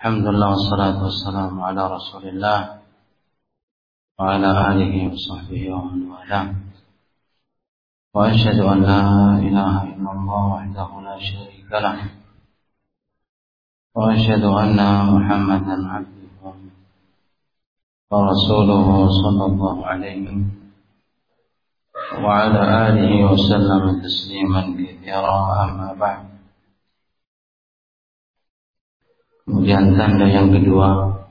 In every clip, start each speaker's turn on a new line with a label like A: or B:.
A: الحمد لله والصلاة والسلام على رسول الله وعلى آله وصحبه ومن والاه. وأشهد أن لا إله إلا الله وحده لا شريك له. وأشهد أن محمدا عبده ورسوله صلى الله عليه وعلى آله وسلم تسليما كثيرا أما بعد. Kemudian tanda yang kedua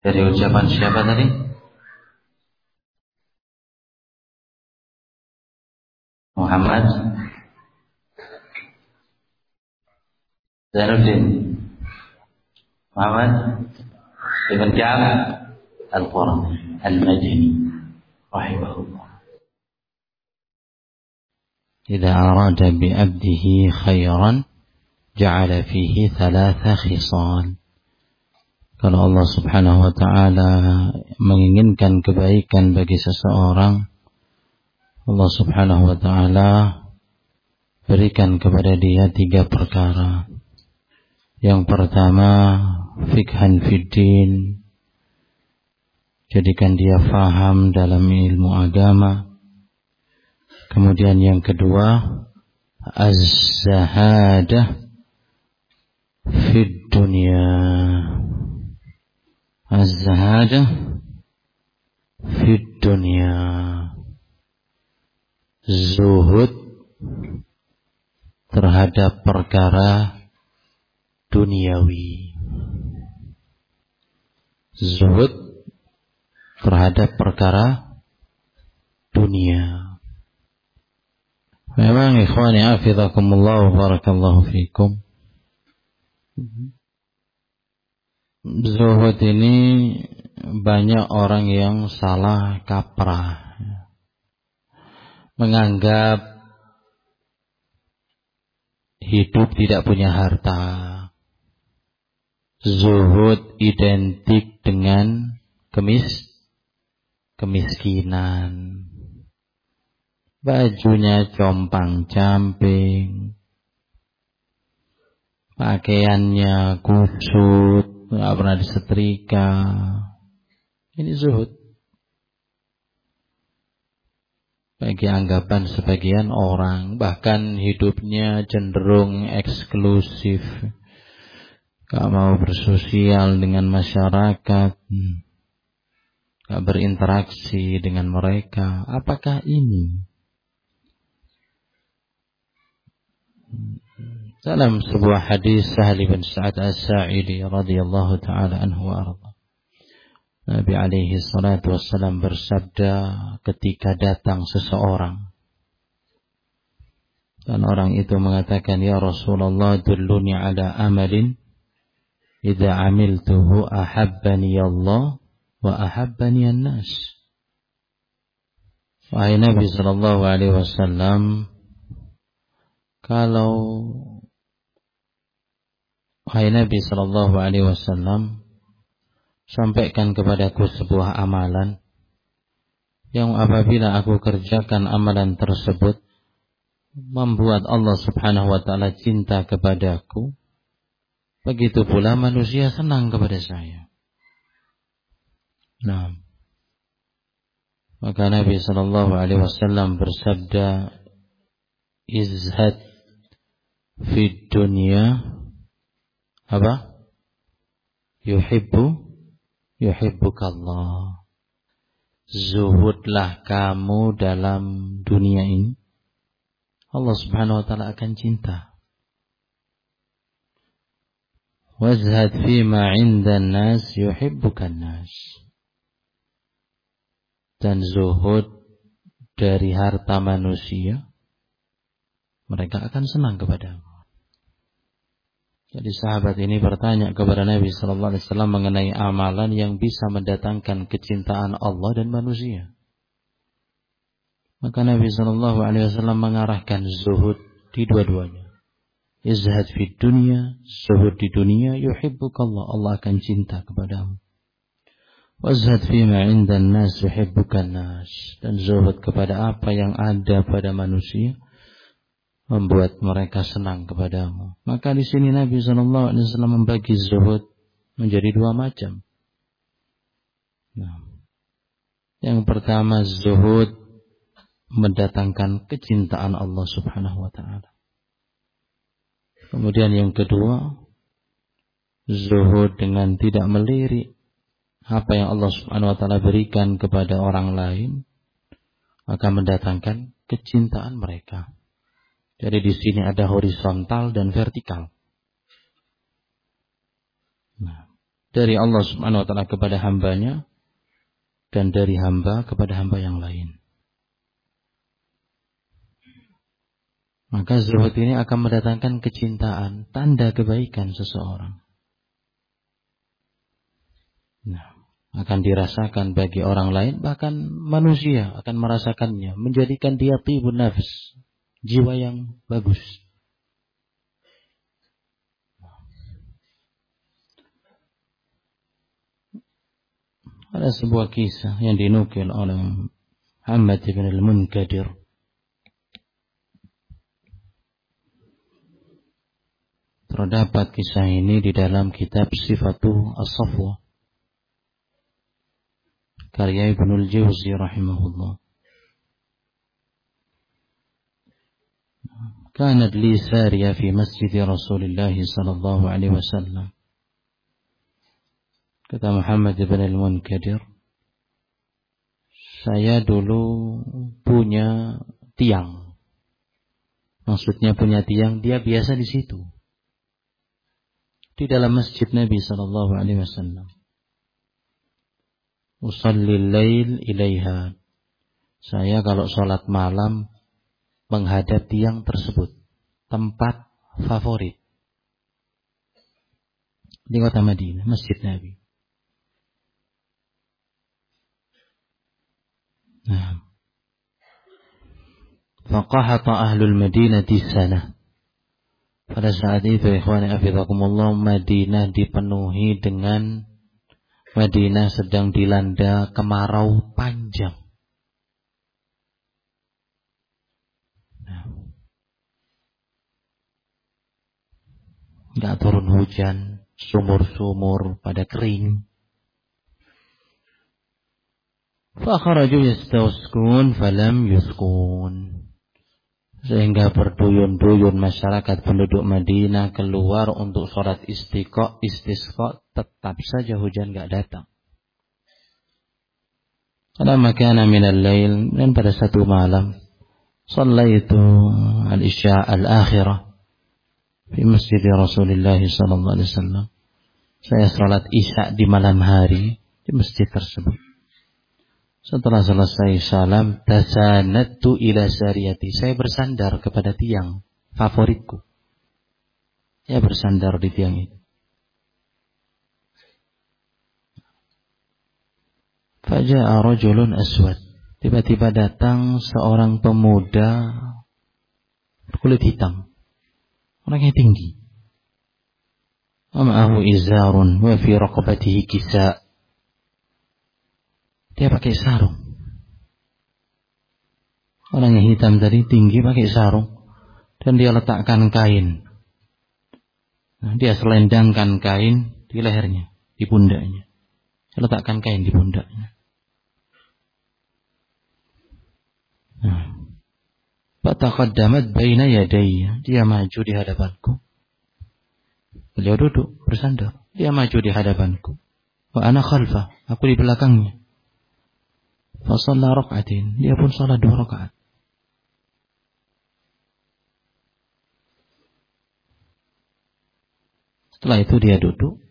A: dari ucapan siapa tadi? Muhammad Zainuddin Muhammad Ibn Ka'ab Al-Qurani Al-Madini Rahimahullah
B: إذا أراد بعبده خيرا ja'ala fihi thalatha khisal. Kalau Allah Subhanahu wa taala menginginkan kebaikan bagi seseorang, Allah Subhanahu wa taala berikan kepada dia tiga perkara. Yang pertama, fikhan fiddin. Jadikan dia faham dalam ilmu agama. Kemudian yang kedua, az-zahadah في الدنيا الزهادة في الدنيا zuhud terhadap perkara duniawi zuhud terhadap perkara dunia memang ikhwani afidakumullah wa barakallahu fikum Zuhud ini banyak orang yang salah kaprah. Menganggap hidup tidak punya harta. Zuhud identik dengan kemis kemiskinan. Bajunya compang camping, pakaiannya kusut, nggak pernah disetrika. Ini zuhud. Bagi anggapan sebagian orang, bahkan hidupnya cenderung eksklusif. Gak mau bersosial dengan masyarakat. Gak berinteraksi dengan mereka. Apakah ini dalam sebuah hadis Sahal bin Sa'ad As-Sa'idi radhiyallahu taala anhu arda. Nabi alaihi salatu wassalam bersabda ketika datang seseorang dan orang itu mengatakan ya Rasulullah dulluni ala amalin idza amiltuhu ahabbani Allah wa ahabbani an-nas. Wahai Nabi sallallahu alaihi wasallam kalau Wahai Nabi Shallallahu Alaihi Wasallam, sampaikan kepadaku sebuah amalan yang apabila aku kerjakan amalan tersebut membuat Allah Subhanahu wa taala cinta kepadaku begitu pula manusia senang kepada saya. Nah maka Nabi sallallahu alaihi wasallam bersabda izhad fi dunya apa? Yuhibbu yuhibbukallah. Zuhudlah kamu dalam dunia ini. Allah Subhanahu wa taala akan cinta. Wazhad fima 'indan nas yuhibbukan nas. Dan zuhud dari harta manusia mereka akan senang kepadamu. Jadi sahabat ini bertanya kepada Nabi Shallallahu Alaihi Wasallam mengenai amalan yang bisa mendatangkan kecintaan Allah dan manusia. Maka Nabi Shallallahu Alaihi Wasallam mengarahkan zuhud di dua-duanya. Izhad fi dunia, zuhud di dunia, yuhibbukallah, Allah akan cinta kepadamu. Wazhad ma indan nas yuhibbukan nas. Dan zuhud kepada apa yang ada pada manusia, membuat mereka senang kepadamu. Maka di sini Nabi Shallallahu Alaihi Wasallam membagi zuhud menjadi dua macam. Nah, yang pertama zuhud mendatangkan kecintaan Allah Subhanahu Wa Taala. Kemudian yang kedua zuhud dengan tidak melirik apa yang Allah Subhanahu Wa Taala berikan kepada orang lain, maka mendatangkan kecintaan mereka. Jadi di sini ada horizontal dan vertikal. Nah, dari Allah Subhanahu wa taala kepada hambanya dan dari hamba kepada hamba yang lain. Maka zuhud ini akan mendatangkan kecintaan, tanda kebaikan seseorang. Nah, akan dirasakan bagi orang lain, bahkan manusia akan merasakannya, menjadikan dia tibun nafs, jiwa yang bagus. Ada sebuah kisah yang dinukil oleh Muhammad bin al-Munkadir. Terdapat kisah ini di dalam kitab Sifatu As-Safwa. Karya Ibnul Jauzi rahimahullah. كانت لي سارية في مسجد رسول الله صلى الله عليه وسلم kata Muhammad bin al-Munkadir saya dulu punya tiang maksudnya punya tiang dia biasa di situ di dalam masjid Nabi sallallahu alaihi wasallam usalli lail ilaiha saya kalau sholat malam menghadap tiang tersebut. Tempat favorit. Di kota Madinah, Masjid Nabi. Nah. Faqahata ahlul Madinah di sana. Pada saat itu, ikhwan afidakumullah, Madinah dipenuhi dengan Madinah sedang dilanda kemarau panjang. Nggak turun hujan, sumur-sumur pada kering. Fakharaju yastauskun falam yuskun. Sehingga berduyun-duyun masyarakat penduduk Madinah keluar untuk sholat istiqo, istisqa, tetap saja hujan gak datang. Karena makana minal lail dan pada satu malam, itu al-isya al-akhirah di masjid Rasulullah sallallahu alaihi wasallam. Saya salat Isya di malam hari di masjid tersebut. Setelah selesai salam, tasanattu ila syariati. Saya bersandar kepada tiang favoritku. Saya bersandar di tiang itu. Faja'a rajulun aswad. Tiba-tiba datang seorang pemuda kulit hitam orangnya tinggi. Ma'ahu izarun wa fi raqabatihi kisa. Dia pakai sarung. Orang yang hitam tadi tinggi pakai sarung dan dia letakkan kain. Nah, dia selendangkan kain di lehernya, di pundaknya. Dia letakkan kain di pundaknya. Nah, Fataqaddamat baina yadayya. Dia maju di hadapanku. Beliau duduk bersandar. Dia maju di hadapanku. Wa ana khalfah. Aku di belakangnya. Fasalla rakaatin. Dia pun salat dua rakaat. Setelah itu dia duduk.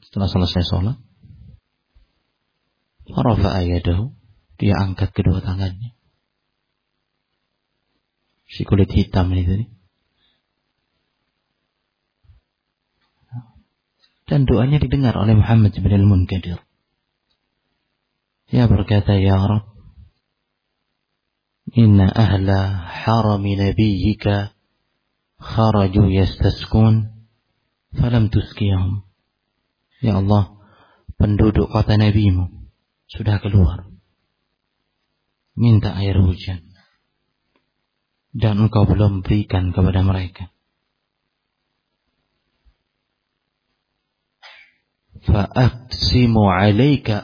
B: Setelah selesai sholat. Farafa ayadahu. Dia angkat kedua tangannya si kulit hitam itu. Dan doanya didengar oleh Muhammad bin al-Munkadir. Dia berkata, Ya Rab, Inna ahla harami nabiyyika kharaju yastaskun falam tuskiyahum. Ya Allah, penduduk kota nabimu sudah keluar. Minta air hujan dan engkau belum berikan kepada mereka. Fa'aksimu alaika.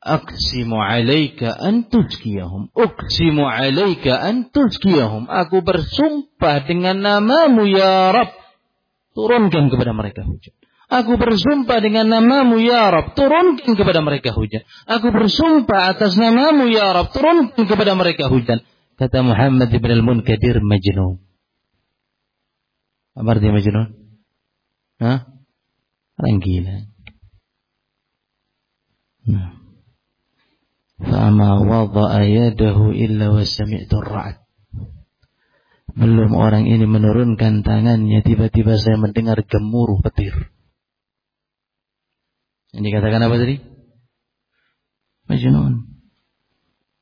B: Aksimu alaika. Uksimu alaika. Aku bersumpah dengan namamu ya Rabb. Turunkan kepada mereka hujan. Aku bersumpah dengan namamu ya Rabb, turunkan kepada mereka hujan. Aku bersumpah atas namamu ya Rabb, turunkan kepada mereka hujan. Kata Muhammad ibn al-Munkadir Majnun. Apa artinya Majnun? Hah? Orang gila. Nah. Fama wada'a yadahu illa wa sami'tu ra'ad. Belum orang ini menurunkan tangannya, tiba-tiba saya mendengar gemuruh petir. Ini katakan apa tadi? Majnun.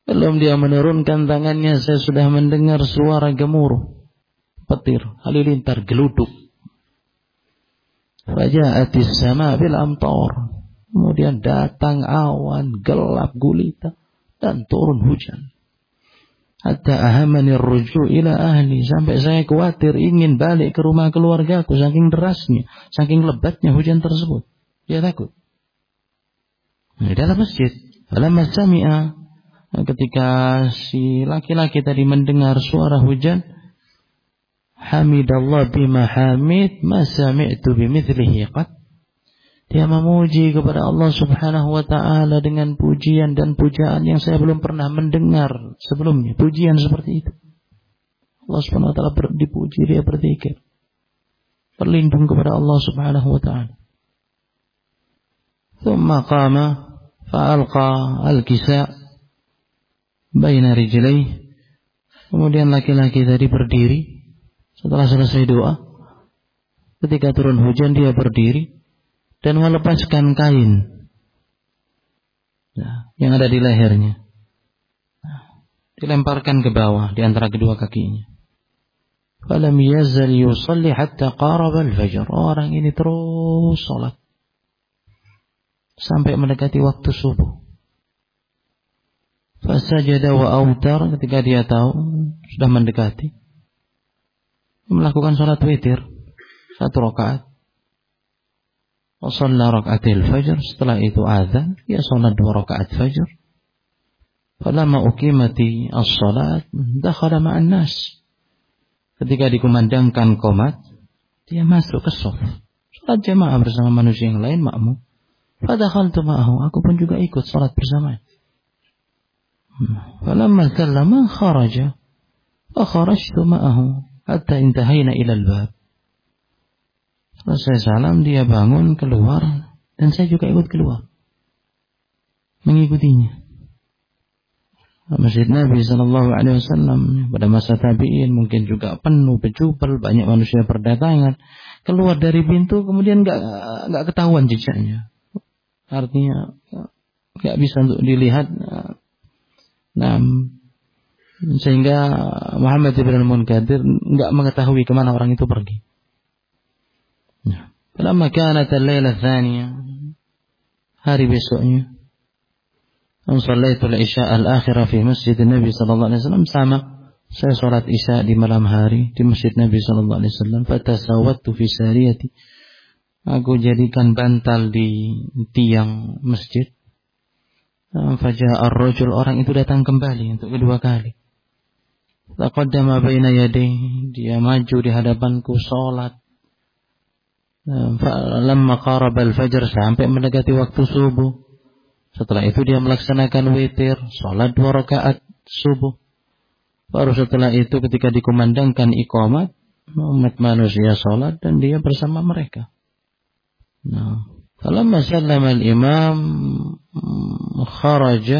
B: Belum dia menurunkan tangannya, saya sudah mendengar suara gemuruh. Petir, halilintar, geluduk. Raja atis sama bil amtor. Kemudian datang awan, gelap gulita. Dan turun hujan. Hatta ahamani ruju ila ahli. Sampai saya khawatir ingin balik ke rumah keluargaku. Saking derasnya, saking lebatnya hujan tersebut. Dia takut. Di dalam masjid. Dalam sami'a ketika si laki-laki tadi mendengar suara hujan Hamidallah bima hamid ma sami'tu bimithlihi qad dia memuji kepada Allah Subhanahu wa taala dengan pujian dan pujaan yang saya belum pernah mendengar sebelumnya pujian seperti itu Allah Subhanahu wa taala dipuji dia berzikir berlindung kepada Allah Subhanahu wa taala ثم قام فألقى الكساء baina rijlai. Kemudian laki-laki tadi berdiri setelah selesai doa. Ketika turun hujan dia berdiri dan melepaskan kain nah, yang ada di lehernya. Nah, dilemparkan ke bawah di antara kedua kakinya. Falam yazal yusalli hatta qaraba al-fajr. Orang ini terus salat sampai mendekati waktu subuh. Fasajada wa autar ketika dia tahu sudah mendekati melakukan sholat witir satu rakaat. Wa shalla rakaatil fajr setelah itu azan dia sholat dua rakaat fajr. Falamma uqimati as-salat dakhala ma'an nas. Ketika dikumandangkan komat dia masuk ke shaf. Sholat jamaah bersama manusia yang lain makmum. Fadakhaltu ma'ahu aku pun juga ikut sholat bersama. فلما سلم خرج فخرجت معه حتى انتهينا إلى الباب Selesai salam dia bangun keluar dan saya juga ikut keluar mengikutinya. Masjid Nabi Shallallahu Alaihi Wasallam pada masa tabiin mungkin juga penuh berjubel banyak manusia berdatangan keluar dari pintu kemudian nggak nggak ketahuan jejaknya artinya nggak bisa untuk dilihat Nah, sehingga Muhammad ibn al-Munkadir enggak mengetahui ke mana orang itu pergi. Nah, Lama kanat al-laila hari besoknya An sallaitu al-isya al-akhirah fi masjid Nabi sallallahu alaihi wasallam sama saya salat isya di malam hari di masjid Nabi sallallahu alaihi wasallam fatasawwattu fi sariyati. Aku jadikan bantal di tiang masjid Fajah ar-rajul orang itu datang kembali untuk kedua kali. Taqaddama baina yadayhi, dia maju di hadapanku salat. Lamma qaraba al-fajr sampai mendekati waktu subuh. Setelah itu dia melaksanakan witir, salat dua rakaat subuh. Baru setelah itu ketika dikumandangkan iqamat, umat manusia salat dan dia bersama mereka. Nah, فلما سلم الإمام خرج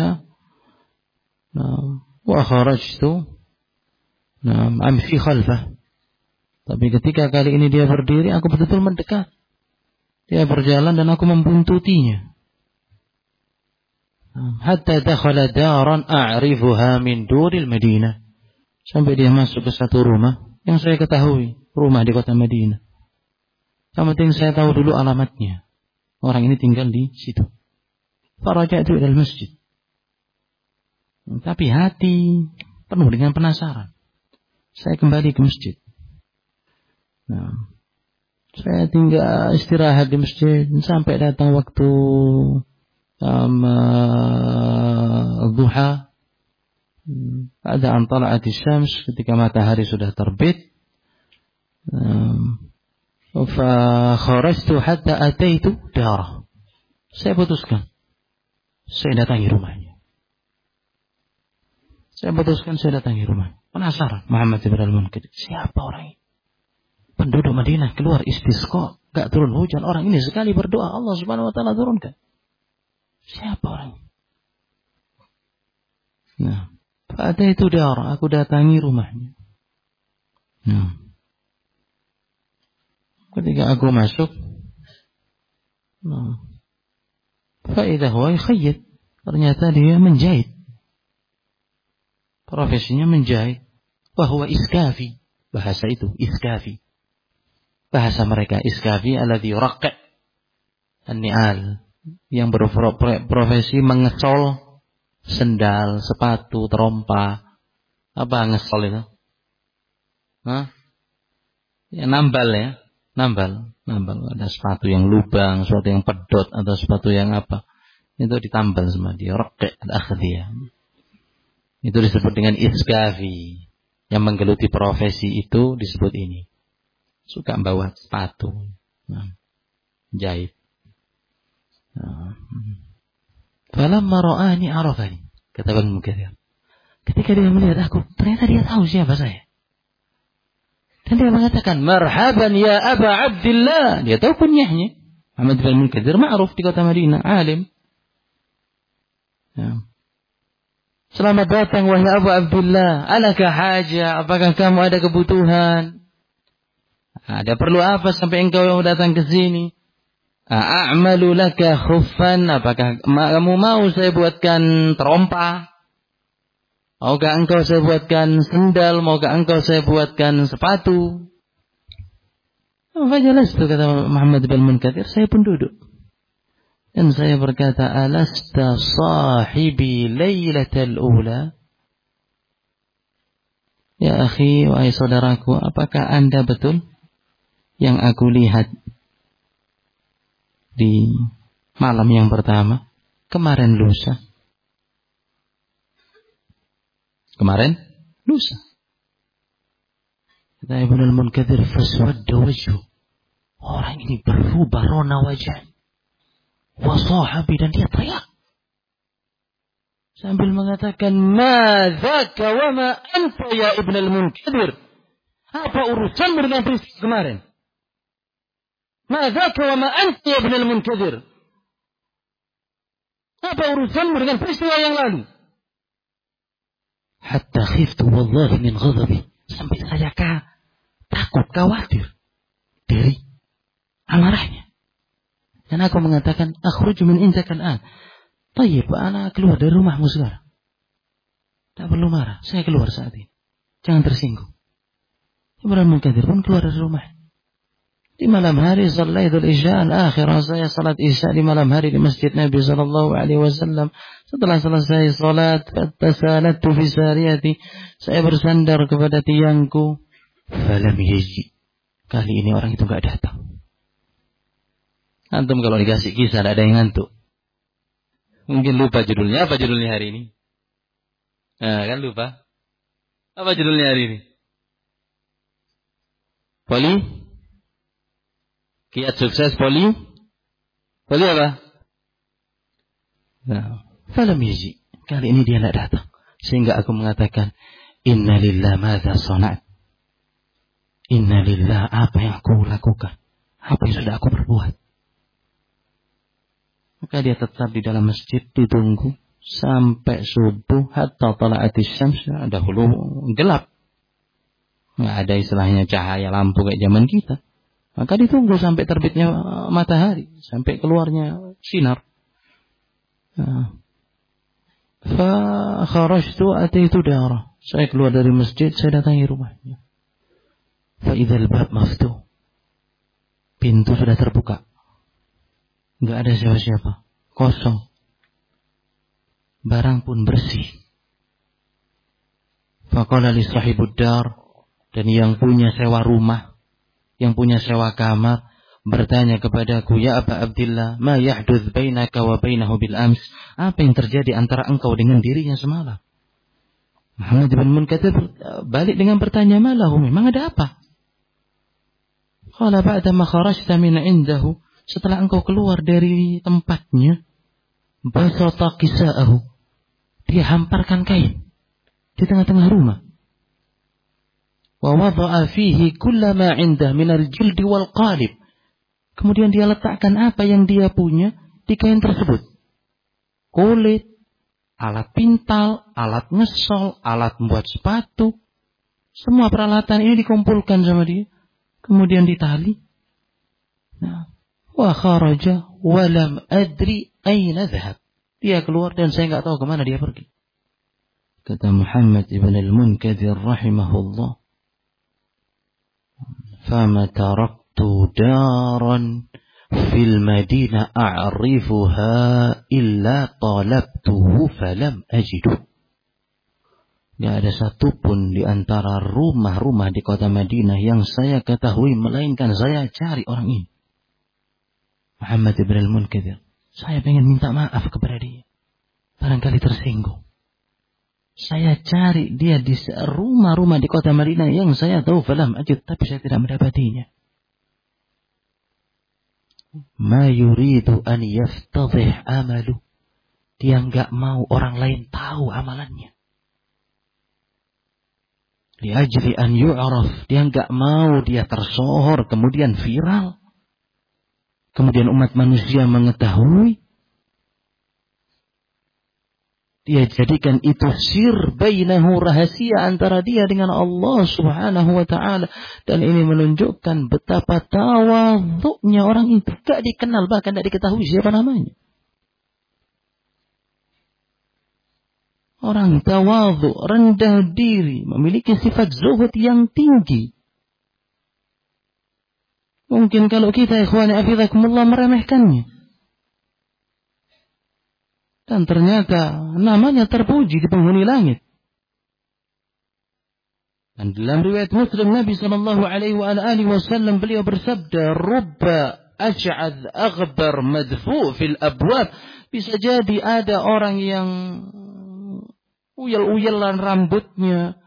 B: نعم وخرجت نعم أمشي خلفه tapi ketika kali ini dia berdiri aku betul-betul mendekat dia berjalan dan aku membuntutinya hatta dakhala daran a'rifuha min duril Madinah sampai dia masuk ke satu rumah yang saya ketahui rumah di kota Madinah yang penting saya tahu dulu alamatnya Orang ini tinggal di situ. Faraja itu adalah masjid. Tapi hati penuh dengan penasaran. Saya kembali ke masjid. Nah, saya tinggal istirahat di masjid sampai datang waktu um, uh, duha. Ada antara syams ketika matahari sudah terbit. Um, Fakharajtu hatta ataitu darah. Saya putuskan. Saya datangi rumahnya. Saya putuskan saya datangi rumah. Penasaran Muhammad ibn al-Munkadir. Siapa orang ini? Penduduk Madinah keluar istisqa. Gak turun hujan. Orang ini sekali berdoa. Allah subhanahu wa ta'ala turunkan. Siapa orang ini? Nah. Pada itu darah. Aku datangi rumahnya. Nah. Ketika aku masuk, nah, Faidah khayyid. Ternyata dia menjahit. Profesinya menjahit. Bahwa iskafi. Bahasa itu, iskafi. Bahasa mereka iskafi alladhi raqqa' an-ni'al. Yang berprofesi mengecol sendal, sepatu, terompa. Apa ngesol itu? Hah? Ya, nambal ya nambal, nambal ada sepatu yang lubang, sepatu yang pedot atau sepatu yang apa. Itu ditambal sama dia, rokek akhdiyah. Itu disebut dengan iskafi. Yang menggeluti profesi itu disebut ini. Suka bawa sepatu. Nah, jahit. Nah. Falamma ra'ani arafani. Kata Bang Mukathir. Ketika dia melihat aku, ternyata dia tahu siapa saya. Dan dia mengatakan, Marhaban ya Aba Abdullah. Dia tahu kunyahnya. Muhammad bin Munkadir ma'ruf di kota Madinah, alim. Ya. Selamat datang wahai Abu Abdullah. Alakah haja? Apakah kamu ada kebutuhan? Ada perlu apa sampai engkau datang ke sini? A'malu laka khuffan. Apakah kamu mau saya buatkan terompa? Maukah engkau saya buatkan sendal? Maukah engkau saya buatkan sepatu? Fajalas itu kata Muhammad bin Munkadir. Saya pun duduk. Dan saya berkata, Alasta sahibi laylatal ula? Ya akhi, wahai saudaraku, apakah anda betul yang aku lihat di malam yang pertama, kemarin lusa? Kemarin lusa. Kata Ibn al-Munkadir faswadda wajhu. Orang ini berubah rona wajah. Wasahabi dan dia teriak. Sambil mengatakan, Madzaka wa ma anta ya Ibn al-Munkadir. Apa urusanmu dengan peristiwa kemarin? Madzaka wa ma anta ya Ibn al-Munkadir. Apa urusanmu dengan peristiwa yang lalu? Hatta khiftu wallahi min ghadabi. Sampai saya ka, takut, khawatir dari amarahnya. Dan aku mengatakan, akhruju min indaka an. Tayyib, anak keluar dari rumahmu sekarang. Tak perlu marah, saya keluar saat ini. Jangan tersinggung. Ibrahim Munkadir pun keluar dari rumah. Di malam hari Idul Isya al-akhirah saya salat Isya di malam hari di Masjid Nabi sallallahu alaihi wasallam. Setelah selesai salat, tasalatu fi sariyati, saya bersandar kepada tiangku. Falam yaji. Kali ini orang itu enggak datang. Antum kalau dikasih kisah ada yang ngantuk. Mungkin lupa judulnya. Apa judulnya hari ini? Nah, kan lupa. Apa judulnya hari ini? Poli Kiat sukses poli. Poli apa? Nah, falam yaji. Kali ini dia tidak datang. Sehingga aku mengatakan, Inna lillah madha sonat. Inna lillah apa yang aku lakukan. Apa yang sudah aku perbuat. Maka dia tetap di dalam masjid ditunggu sampai subuh hatta tala'ati syams dahulu gelap. Nggak ada istilahnya cahaya lampu kayak zaman kita. Maka ditunggu sampai terbitnya matahari, sampai keluarnya sinar. Fa kharajtu ataitu darah. Saya keluar dari masjid, saya datangi rumahnya. Fa idzal bab maftuh. Pintu sudah terbuka. Enggak ada siapa-siapa. Kosong. Barang pun bersih. Faqala li sahibud dar dan yang punya sewa rumah, yang punya sewa kamar bertanya kepadaku, "Ya Aba Abdullah, ma yahdudz bainaka wa bainahu bil ams?" Apa yang terjadi antara engkau dengan dirinya semalam? Muhammad bin Munkatsir balik dengan bertanya, "Malahu? Memang ada apa?" Qala ba'da ma kharajta min indahu, setelah engkau keluar dari tempatnya, basata kisa'ahu. Dia hamparkan kain di tengah-tengah rumah. Wa wada'a fihi kullama indah minal. Kemudian dia letakkan apa yang dia punya di kain tersebut. Kulit, alat pintal, alat ngesol, alat membuat sepatu. Semua peralatan ini dikumpulkan sama dia. Kemudian ditali. Nah, wa kharaja walam adri aina dhahab. Dia keluar dan saya nggak tahu ke mana dia pergi. Kata Muhammad ibn al-Munkadir rahimahullah. Taraktu daran fil madinah a'rifuha illa talabtuhu falam ajidu. Gak ada satupun di antara rumah-rumah di kota Madinah yang saya ketahui melainkan saya cari orang ini. Muhammad ibn al-Munkadir. Saya pengen minta maaf kepada dia. Barangkali tersinggung. Saya cari dia di rumah-rumah di kota Madinah yang saya tahu falam ajud tapi saya tidak mendapatinya. Ma yuridu an yaftadih amalu. Dia nggak mau orang lain tahu amalannya. Liajli an yu'raf. Dia nggak mau dia tersohor kemudian viral. Kemudian umat manusia mengetahui dia jadikan itu sir bainahu rahasia antara dia dengan Allah subhanahu wa ta'ala. Dan ini menunjukkan betapa tawaduknya orang itu. Gak dikenal bahkan tidak diketahui siapa namanya. Orang tawaduk, rendah diri, memiliki sifat zuhud yang tinggi. Mungkin kalau kita ikhwani afidakumullah meremehkannya. Dan ternyata namanya terpuji di penghuni langit. Dan dalam riwayat Muslim Nabi Shallallahu Alaihi Wasallam beliau bersabda, "Rubba aj'ad aghbar madfu fil abwab." Bisa jadi ada orang yang uyel-uyelan rambutnya,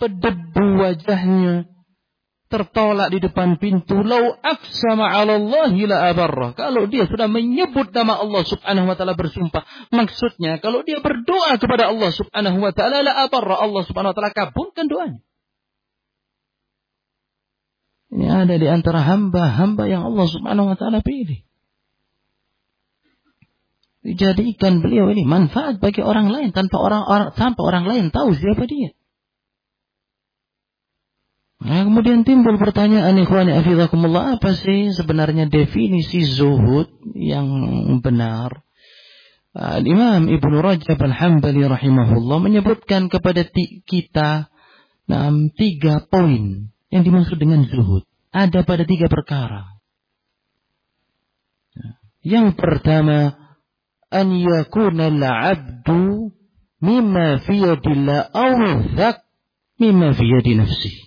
B: pedebu wajahnya, tertolak di depan pintu. Lau aksama ala Allah la abarrah. Kalau dia sudah menyebut nama Allah subhanahu wa ta'ala bersumpah. Maksudnya kalau dia berdoa kepada Allah subhanahu wa ta'ala la abarrah. Allah subhanahu wa ta'ala kabulkan doanya. Ini ada di antara hamba-hamba yang Allah subhanahu wa ta'ala pilih. Dijadikan beliau ini manfaat bagi orang lain tanpa orang, orang tanpa orang lain tahu siapa dia. Nah, kemudian timbul pertanyaan ikhwani afidakumullah apa sih sebenarnya definisi zuhud yang benar? Uh, Imam Ibnu Rajab Al-Hambali rahimahullah menyebutkan kepada kita nah, tiga poin yang dimaksud dengan zuhud. Ada pada tiga perkara. Yang pertama, an yakuna al-'abdu mimma fi yadillah aw mimma fi yadi nafsihi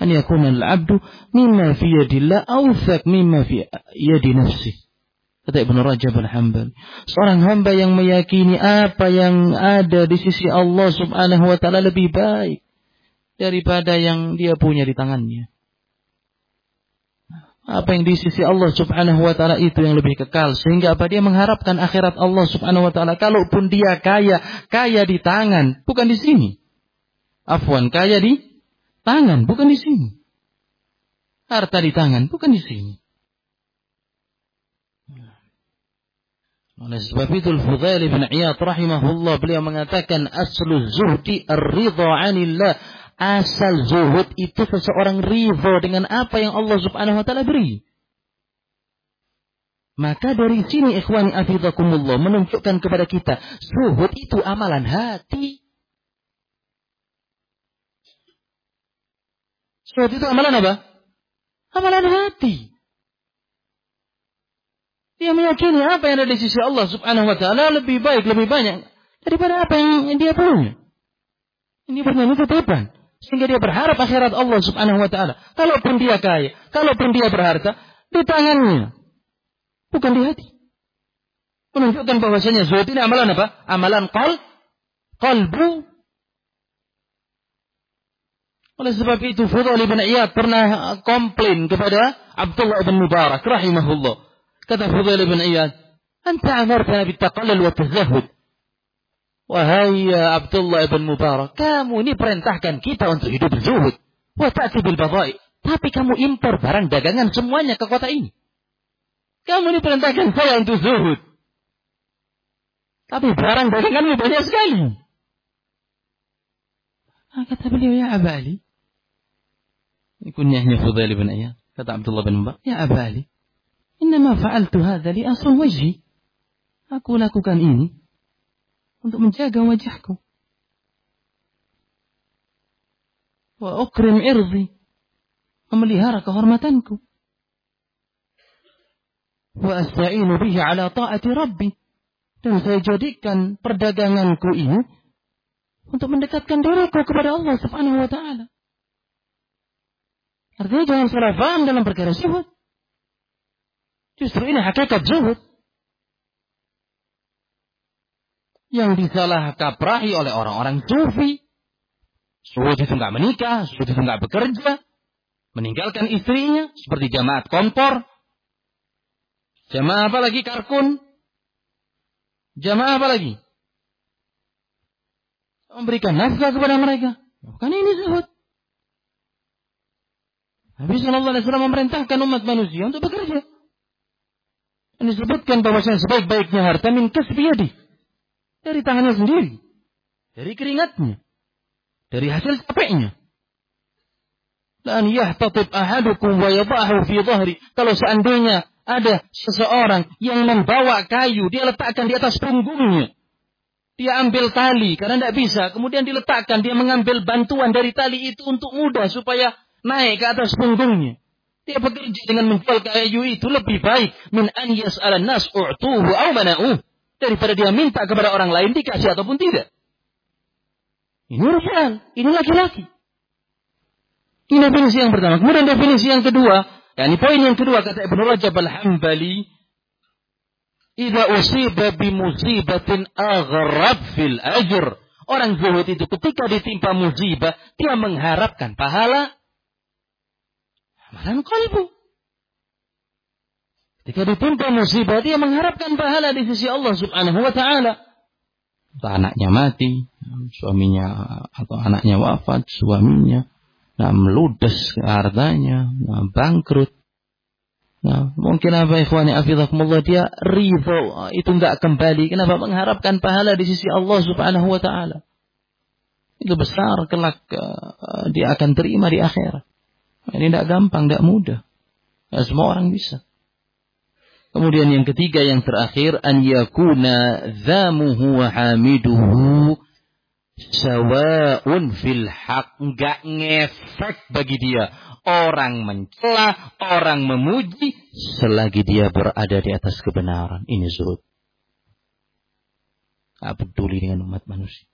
B: an yakuna al-'abdu mimma fi yadillah awthaq mimma fi yadi nafsi. Kata Ibn Rajab al-Hambal. Seorang hamba yang meyakini apa yang ada di sisi Allah subhanahu wa ta'ala lebih baik daripada yang dia punya di tangannya. Apa yang di sisi Allah subhanahu wa ta'ala itu yang lebih kekal. Sehingga apa dia mengharapkan akhirat Allah subhanahu wa ta'ala. Kalaupun dia kaya, kaya di tangan. Bukan di sini. Afwan, kaya di tangan, bukan di sini. Harta di tangan, bukan di sini. Oleh sebab itu Al-Fudail bin Iyad rahimahullah beliau mengatakan aslu zuhdi ar-ridha 'anillah. Asal zuhud itu seseorang ridha dengan apa yang Allah Subhanahu wa taala beri. Maka dari sini ikhwani afidakumullah menunjukkan kepada kita zuhud itu amalan hati. Sholat itu amalan apa? Amalan hati. Dia meyakini apa yang ada di sisi Allah subhanahu wa ta'ala lebih baik, lebih banyak daripada apa yang dia punya. Ini benar titipan. Sehingga dia berharap akhirat Allah subhanahu wa ta'ala. Kalaupun dia kaya, kalaupun dia berharta, di tangannya. Bukan di hati. Menunjukkan bahwasanya zuhud ini amalan apa? Amalan kal, kalbu. Oleh sebab itu Fudhal ibn Iyad pernah komplain kepada Abdullah ibn Mubarak rahimahullah. Kata Fudhal ibn Iyad, "Anta amartana bitaqallal wa tazahud." Wahai Abdullah ibn Mubarak, kamu ini perintahkan kita untuk hidup zuhud. Wa ta'ti bil badai. Tapi kamu impor barang dagangan semuanya ke kota ini. Kamu ini perintahkan saya untuk zuhud. Tapi barang daganganmu banyak sekali. Nah, kata beliau, ya Abali. Kunyahnya Fudail bin Ayah. Kata Abdullah bin Mbak, ya Abali. Innama fa'altu hadha li asal wajhi. Aku lakukan ini untuk menjaga wajahku. Wa ukrim irzi. Memelihara kehormatanku. Wa asta'inu bihi ala ta'ati rabbi dan saya jadikan perdaganganku ini untuk mendekatkan diriku kepada Allah Subhanahu wa taala. Artinya jangan salah paham dalam perkara zuhud. Justru ini hakikat zuhud. Yang disalah kaprahi oleh orang-orang sufi. Zuhud itu nggak menikah, zuhud itu nggak bekerja. Meninggalkan istrinya seperti jamaat kompor. Jamaah apa lagi karkun. Jamaah apa lagi? Memberikan nafkah kepada mereka. Bukan ini zuhud. Nabi Shallallahu Alaihi Wasallam memerintahkan umat manusia untuk bekerja. Dan disebutkan bahwasanya sebaik-baiknya harta min kasbiyadi. Dari tangannya sendiri. Dari keringatnya. Dari hasil capeknya. Dan yahtatib ahadukum wa yadahu fi dhahri. Kalau seandainya ada seseorang yang membawa kayu, dia letakkan di atas punggungnya. Dia ambil tali karena tidak bisa, kemudian diletakkan, dia mengambil bantuan dari tali itu untuk mudah supaya naik ke atas punggungnya. Dia bekerja dengan menjual kayu itu lebih baik min an yas'ala nas u'tuhu aw mana'uh daripada dia minta kepada orang lain dikasih ataupun tidak. Ini rijal, ini laki-laki. Ini definisi yang pertama. Kemudian definisi yang kedua, Yani poin yang kedua kata Ibnu Rajab Al-Hambali, "Idza usiba bi musibatin aghrab fil ajr." Orang zuhud itu ketika ditimpa musibah, dia mengharapkan pahala amalan kalbu. Ketika ditimpa musibah, dia mengharapkan pahala di sisi Allah Subhanahu wa taala. Anaknya mati, suaminya atau anaknya wafat, suaminya nah, meludes hartanya, nah, bangkrut. Nah, mungkin apa ikhwani afidakumullah dia ridho itu enggak kembali. Kenapa mengharapkan pahala di sisi Allah Subhanahu wa taala? Itu besar kelak uh, dia akan terima di akhirat. Ini tidak gampang, tidak mudah. Nah, semua orang bisa. Kemudian yang ketiga yang terakhir an yakuna zamuhu wa hamiduhu Sawaun fil haq. Nggak ngefek bagi dia. Orang mencela, orang memuji. Selagi dia berada di atas kebenaran. Ini zuhud. Gak peduli dengan umat manusia.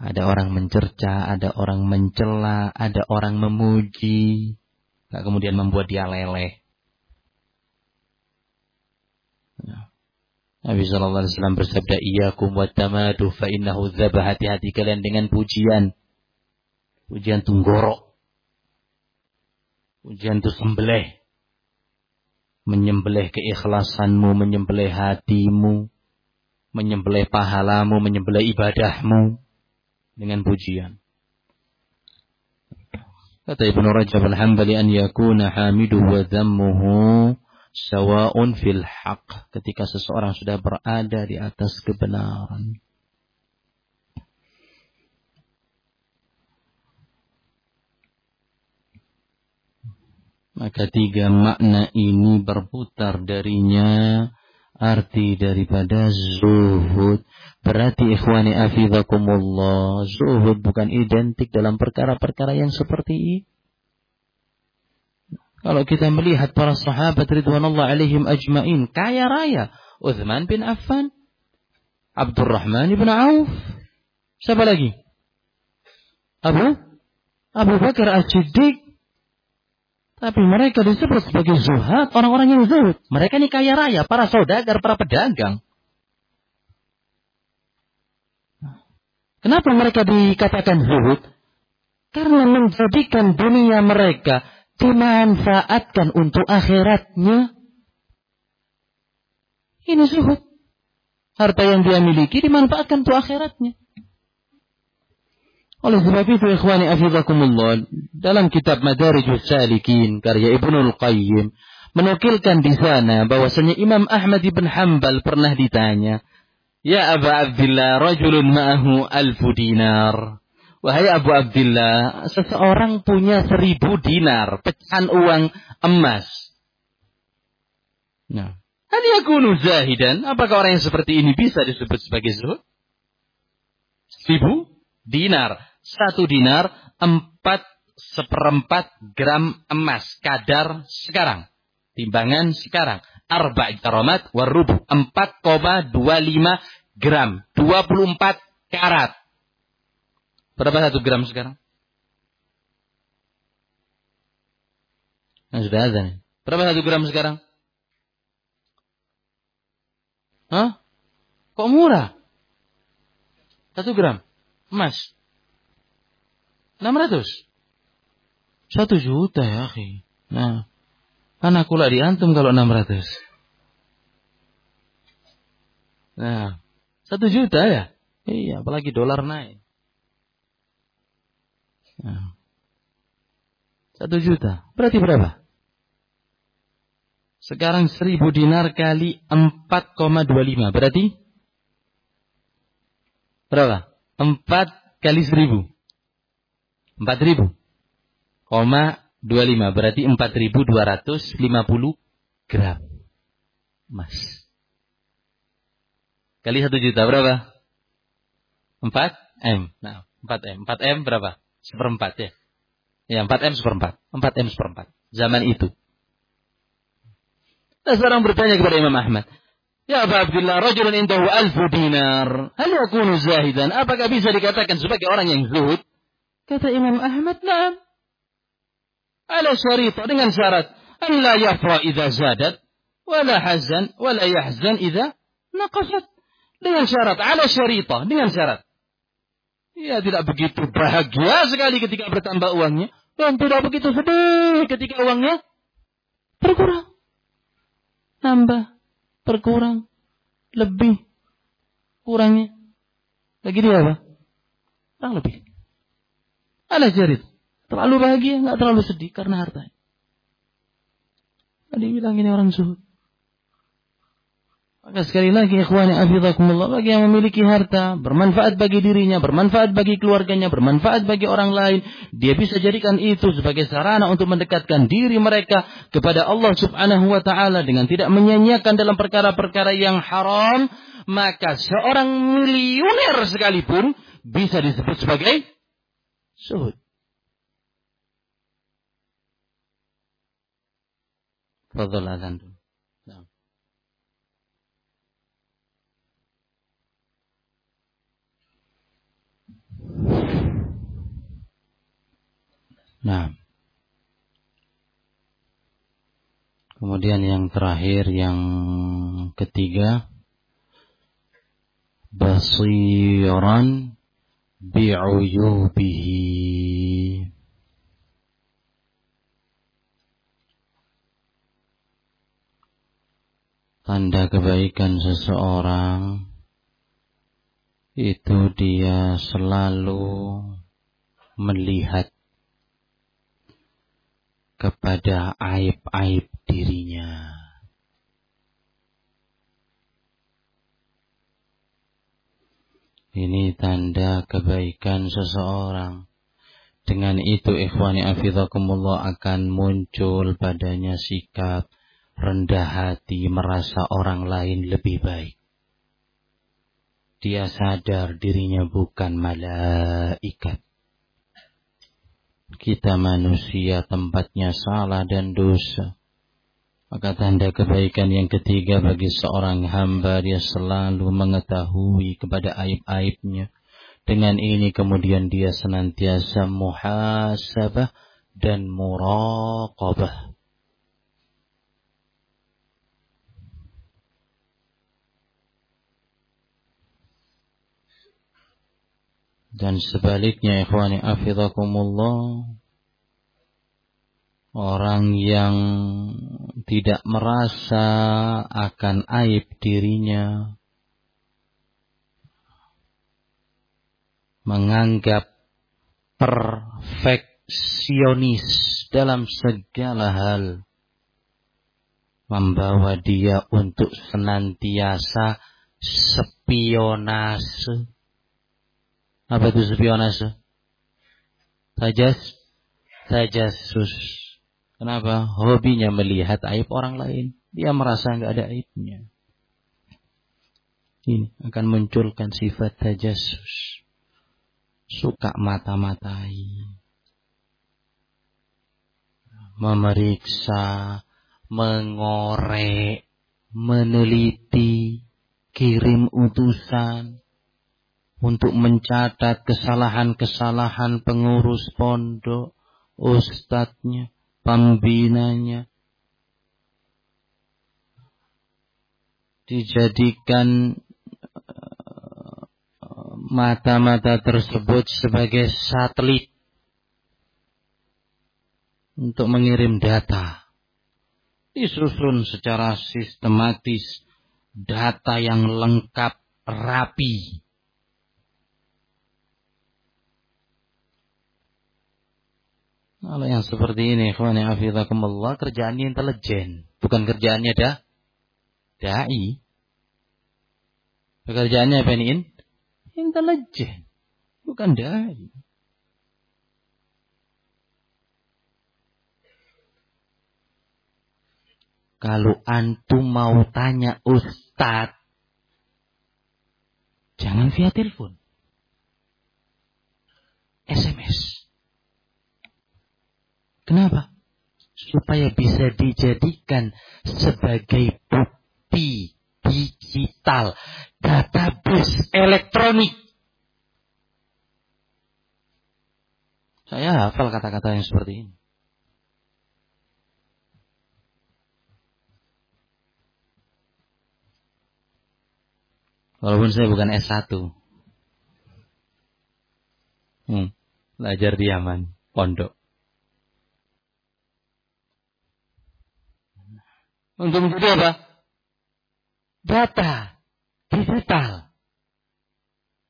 B: Ada orang mencerca, ada orang mencela, ada orang memuji. Gak kemudian membuat dia leleh. Ya. Nabi Shallallahu Alaihi Wasallam bersabda, "Iyakum wa tamadu fa innahu dzaba hati-hati kalian dengan pujian, pujian tunggorok, pujian itu sembelih, menyembelih keikhlasanmu, menyembelih hatimu, menyembelih pahalamu, menyembelih ibadahmu dengan pujian." Kata Ibnu Rajab Al-Hambali an yakuna hamidu wa dhammuhu Sawa'un fil haq. Ketika seseorang sudah berada di atas kebenaran. Maka tiga makna ini berputar darinya arti daripada zuhud. Berarti ikhwani afidakumullah. Zuhud bukan identik dalam perkara-perkara yang seperti ini. Kalau kita melihat para sahabat ridwanullah alaihim ajmain, kaya raya. Uthman bin Affan, Abdurrahman bin Auf, Siapa lagi? Abu Abu Bakar As-Siddiq. Tapi mereka disebut sebagai zuhad, orang-orang yang zuhud. Mereka ini kaya raya, para saudagar, para pedagang. Kenapa mereka dikatakan zuhud? Karena menjadikan dunia mereka dimanfaatkan untuk akhiratnya. Ini zuhud. Harta yang dia miliki dimanfaatkan untuk akhiratnya. Oleh sebab itu ikhwani afizakumullah dalam kitab Madarijus Salikin karya Ibnul Qayyim menukilkan di sana bahwasanya Imam Ahmad bin Hambal pernah ditanya, "Ya Abu Abdullah, rajulun ma'ahu alfu dinar." Wahai Abu Abdullah, seseorang punya seribu dinar, pecahan uang emas. Nah, hal yakunu zahidan? Apakah orang yang seperti ini bisa disebut sebagai zuhud? Seribu dinar satu dinar empat seperempat gram emas kadar sekarang. Timbangan sekarang. Arba karomat warubu. lima gram. dua puluh empat karat. Berapa satu gram sekarang? Nah, sudah ada nih. Berapa satu gram sekarang? Hah? Kok murah? Satu gram emas. 600. Satu juta ya, akhi. Nah, kan aku lah diantum kalau 600. Nah, satu juta ya? Iya, apalagi dolar naik. Nah, satu juta. Berarti berapa? Sekarang seribu dinar kali 4,25. Berarti? Berapa? 4 kali seribu. 4000. Koma 25 berarti 4250 gram emas. Kali 1 juta berapa? 4 M. Nah, 4 M. 4 M berapa? Seperempat ya. Ya, 4 M seperempat. 4 M seperempat. Zaman itu. Nah, seorang bertanya kepada Imam Ahmad. Ya Abu Abdullah, rajulun indahu alfu dinar. Hal yakunu zahidan? Apakah bisa dikatakan sebagai orang yang zuhud? Kata Imam Ahmad, "Na'am." Ala syarita dengan syarat an la yafra idza zadat wala hazan wala yahzan idza naqasat. Dengan syarat ala syarita, dengan syarat. Ia tidak begitu bahagia sekali ketika bertambah uangnya dan tidak begitu sedih ketika uangnya berkurang. Nambah, berkurang, lebih, kurangnya. Lagi dia apa? Kurang lebih. Ala jarid. Terlalu bahagia, nggak terlalu sedih karena harta. Tadi bilang ini orang zuhud. Maka sekali lagi ikhwani afidakumullah bagi yang memiliki harta bermanfaat bagi dirinya, bermanfaat bagi keluarganya, bermanfaat bagi orang lain, dia bisa jadikan itu sebagai sarana untuk mendekatkan diri mereka kepada Allah Subhanahu wa taala dengan tidak menyanyiakan dalam perkara-perkara yang haram, maka seorang miliuner sekalipun bisa disebut sebagai Suhud. Fadhol azan dulu. Nah. Kemudian yang terakhir, yang ketiga, basiran bi'uyubihi. Tanda kebaikan seseorang itu dia selalu melihat kepada aib-aib dirinya. Ini tanda kebaikan seseorang. Dengan itu ikhwani afidakumullah akan muncul padanya sikap rendah hati merasa orang lain lebih baik. Dia sadar dirinya bukan malaikat. Kita manusia tempatnya salah dan dosa. Maka tanda kebaikan yang ketiga bagi seorang hamba dia selalu mengetahui kepada aib-aibnya Dengan ini kemudian dia senantiasa muhasabah dan muraqabah. Dan sebaliknya ikhwani afidakumullah orang yang tidak merasa akan aib dirinya menganggap perfeksionis dalam segala hal membawa dia untuk senantiasa spionase apa itu spionase tajas tajasus Kenapa? Hobinya melihat aib orang lain. Dia merasa nggak ada aibnya. Ini akan munculkan sifat tajasus. Suka mata-matai. Memeriksa, mengorek, meneliti, kirim utusan untuk mencatat kesalahan-kesalahan pengurus pondok, ustadznya, pembinanya dijadikan eh, mata-mata tersebut sebagai satelit untuk mengirim data. Disusun secara sistematis data yang lengkap, rapi. Kalau yang seperti ini, ikhwani afidakumullah, kerjaannya intelijen. Bukan kerjaannya dah dai. Pekerjaannya apa ini? Intelijen. Bukan dai. Kalau antum mau tanya ustad, jangan via telepon. SMS. Kenapa? Supaya bisa dijadikan sebagai bukti digital, database elektronik. Saya hafal kata-kata yang seperti ini. Walaupun saya bukan S1. Hmm, belajar di Yaman, pondok. Untuk menjadi apa? Data digital.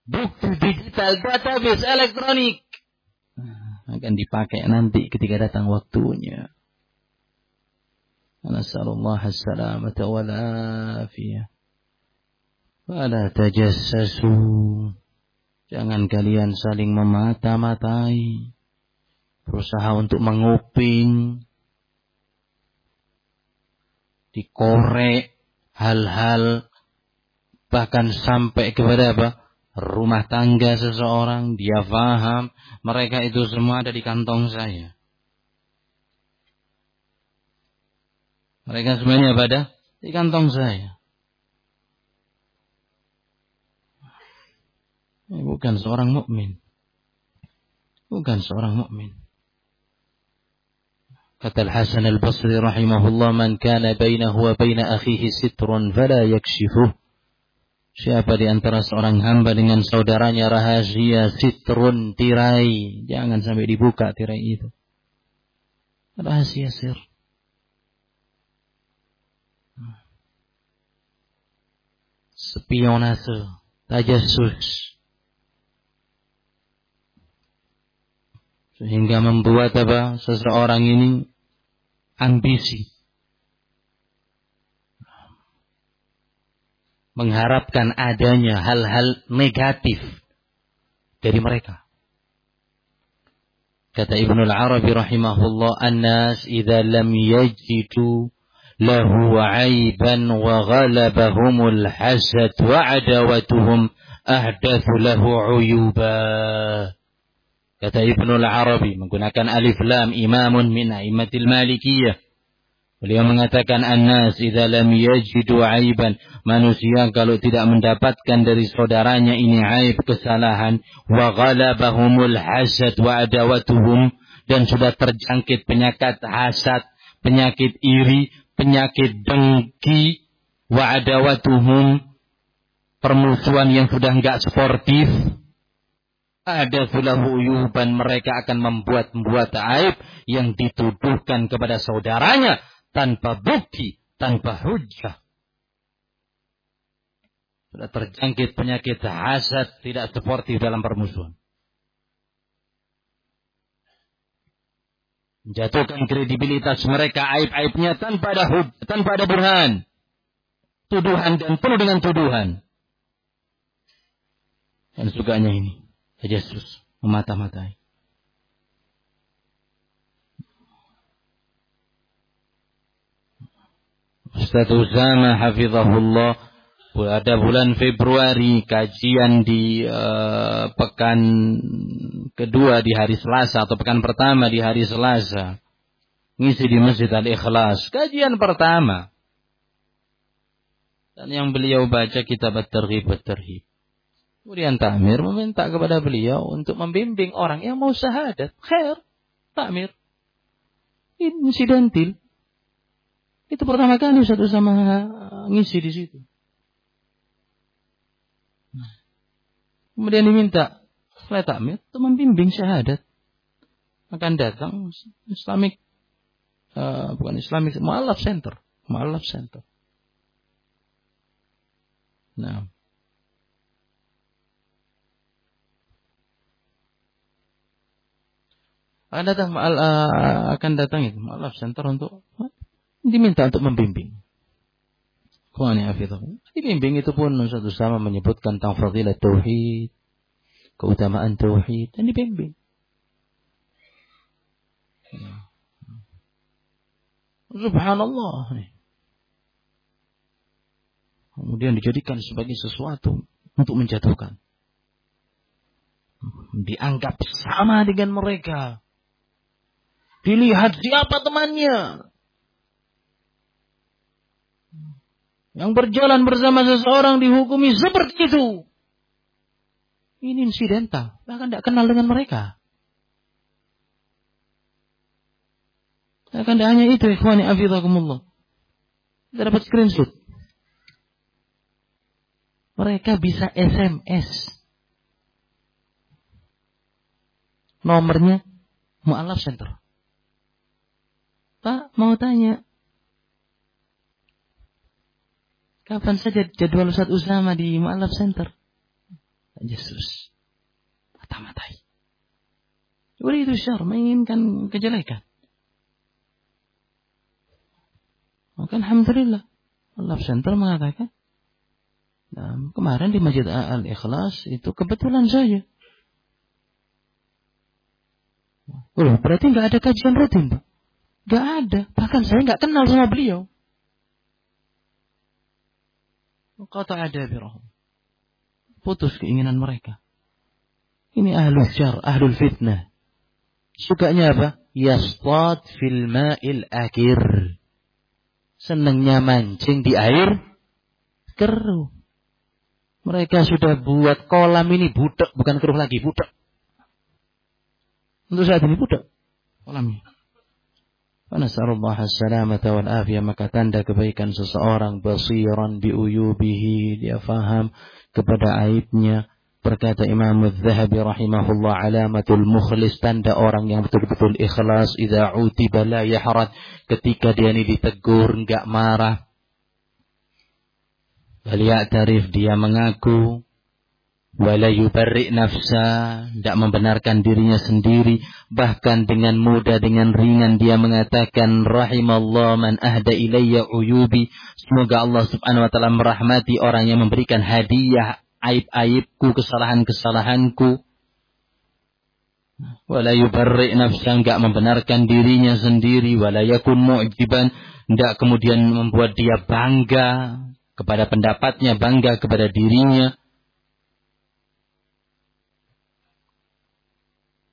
B: Bukti digital, database elektronik. Nah, akan dipakai nanti ketika datang waktunya. Nasallallahu as-salamata wal afiyah. Fala tajassasu. Jangan kalian saling memata-matai. Berusaha untuk menguping dikorek hal-hal bahkan sampai kepada apa? rumah tangga seseorang, dia faham, mereka itu semua ada di kantong saya. Mereka semuanya pada di kantong saya. Bukan seorang mukmin. Bukan seorang mukmin. Kata Al-Hasan Al-Basri rahimahullah, "Man kana bainahu wa baina akhihi sitrun fala yakshifuh." Siapa di antara seorang hamba dengan saudaranya rahasia sitrun tirai, jangan sampai dibuka tirai itu. Rahasia sir. Spionase, tajassus. Sehingga membuat apa? Seseorang ini ambisi. Mengharapkan adanya hal-hal negatif dari mereka. Kata Ibnu Al-Arabi rahimahullah, "An-nas idza lam yajidu lahu 'aiban wa ghalabahumul hasad wa adawatuhum ahdathu lahu 'uyuba." Kata Ibnu Al-Arabi menggunakan alif lam imamun min aimatil malikiyah. Beliau mengatakan annas idza lam yajidu aiban manusia kalau tidak mendapatkan dari saudaranya ini aib kesalahan wa ghalabahumul hasad wa adawatuhum dan sudah terjangkit penyakit hasad, penyakit iri, penyakit dengki wa adawatuhum permusuhan yang sudah enggak sportif ada sulahu uyuban mereka akan membuat-buat aib yang dituduhkan kepada saudaranya tanpa bukti, tanpa hujah. Sudah terjangkit penyakit hasad tidak seperti dalam permusuhan. Menjatuhkan kredibilitas mereka aib-aibnya tanpa ada hujah, tanpa ada burhan. Tuduhan dan penuh dengan tuduhan. Dan sukanya ini. Tajasus. Memata-matai. Ustaz Usama hafizahullah ada bulan Februari kajian di uh, pekan kedua di hari Selasa atau pekan pertama di hari Selasa. Ngisi di Masjid Al-Ikhlas. Kajian pertama. Dan yang beliau baca kitab At-Targhib At-Tarhib. Kemudian Takmir meminta kepada beliau untuk membimbing orang yang mau syahadat. Khair. Takmir. Insidentil. Itu pertama kali satu sama ngisi di situ. Kemudian diminta oleh takmir untuk membimbing syahadat. Akan datang Islamic uh, bukan Islamic Mu'alaf Center, Mu'alaf Center. Nah. Akan datang uh, akan datang itu Mu'alaf Center untuk diminta untuk membimbing. Dibimbing itu pun satu sama menyebutkan tentang fadilah tauhid, keutamaan tauhid dan dibimbing. Subhanallah. Kemudian dijadikan sebagai sesuatu untuk menjatuhkan. Dianggap sama dengan mereka. Dilihat siapa temannya. yang berjalan bersama seseorang dihukumi seperti itu. Ini insidental, bahkan tidak kenal dengan mereka. Bahkan tidak hanya itu, ikhwani afidakumullah. Kita dapat screenshot. Mereka bisa SMS. Nomornya Mu'alaf Center. Pak, mau tanya, Kapan saja jadwal Ustaz Usama di Ma'alaf Center? Yesus. Mata-matai. itu syar, menginginkan kejelekan. Maka Alhamdulillah. Allah Center mengatakan. Nah, kemarin di Masjid Al-Ikhlas itu kebetulan saja. Oh, berarti nggak ada kajian rutin, Pak. Nggak ada. Bahkan saya nggak kenal sama beliau. Qata'a dabirahum. Putus keinginan mereka. Ini ahlul jar, ahlul fitnah. Sukanya apa? Yastad fil ma'il akir. Senangnya mancing di air keruh. Mereka sudah buat kolam ini budak, bukan keruh lagi, budak. Untuk saat ini budak kolamnya. Nasallallahu salamata wal afiyah maka tanda kebaikan seseorang basiran biuyubihi dia faham kepada aibnya. Berkata Imam Az-Zahabi rahimahullah alamatul mukhlis tanda orang yang betul-betul ikhlas idza utiba la yahrat. Ketika dia ini ditegur enggak marah. Bal tarif dia mengaku wala yubarri nafsa, tidak membenarkan dirinya sendiri, bahkan dengan mudah, dengan ringan dia mengatakan rahimallah man ahda ilayya uyubi. Semoga Allah Subhanahu wa taala merahmati orang yang memberikan hadiah aib-aibku, kesalahan-kesalahanku. Wala yubarri nafsa, enggak membenarkan dirinya sendiri, wala yakun mu'jiban, tidak kemudian membuat dia bangga kepada pendapatnya, bangga kepada dirinya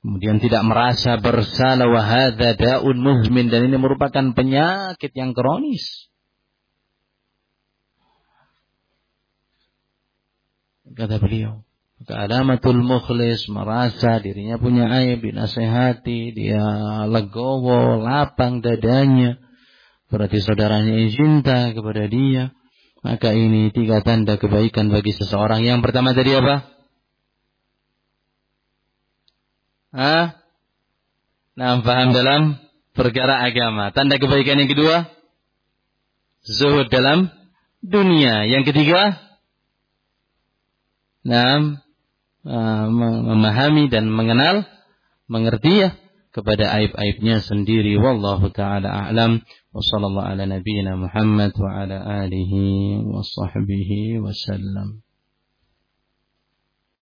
B: Kemudian tidak merasa bersalah wa hadza da'un muzmin dan ini merupakan penyakit yang kronis. Kata beliau, Kealamatul mukhlis merasa dirinya punya aib, dinasehati, dia legowo, lapang dadanya. Berarti saudaranya cinta kepada dia. Maka ini tiga tanda kebaikan bagi seseorang. Yang pertama tadi apa? Hah? Nah, paham dalam perkara agama. Tanda kebaikan yang kedua? Zuhud dalam dunia. Yang ketiga? Nah, memahami dan mengenal, mengerti ya kepada aib-aibnya sendiri. Wallahu taala a'lam. Wa sallallahu ala nabiyyina Muhammad wa ala alihi wa sahbihi wasallam.